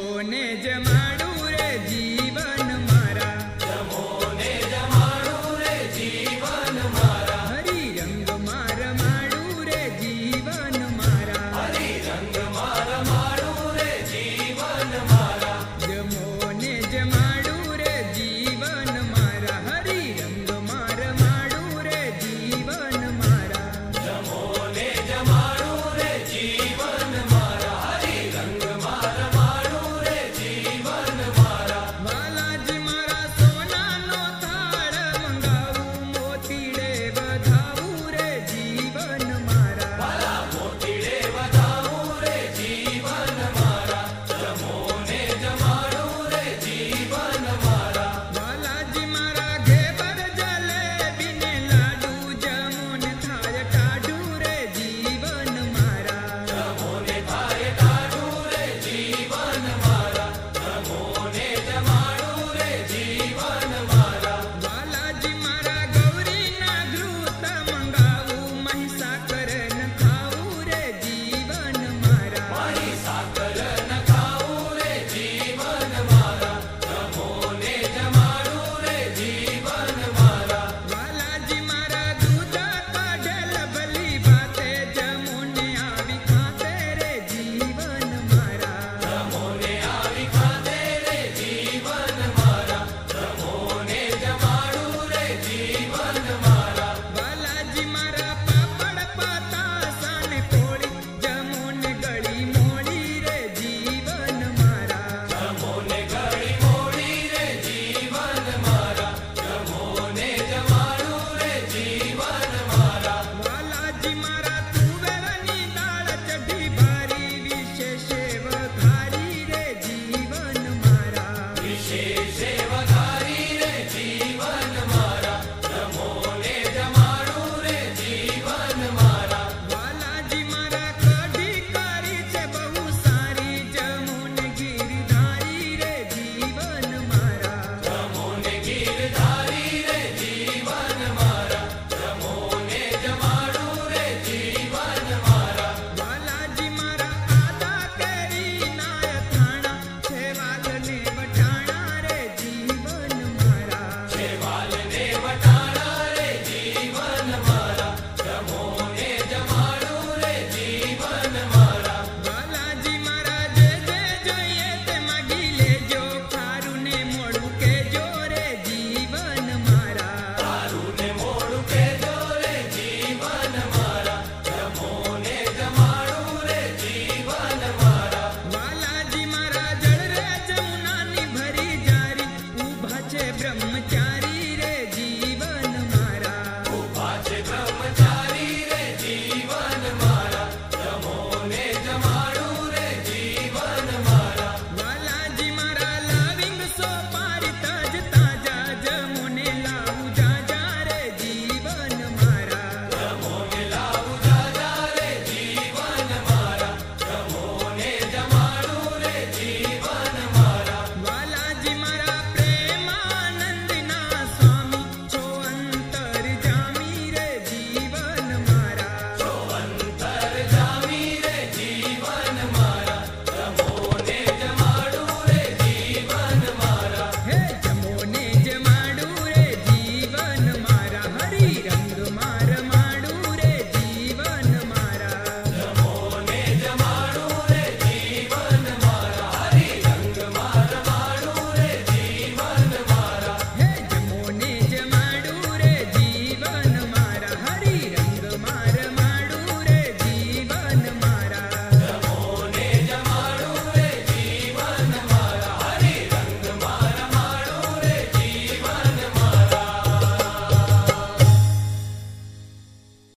उन्होंने जमा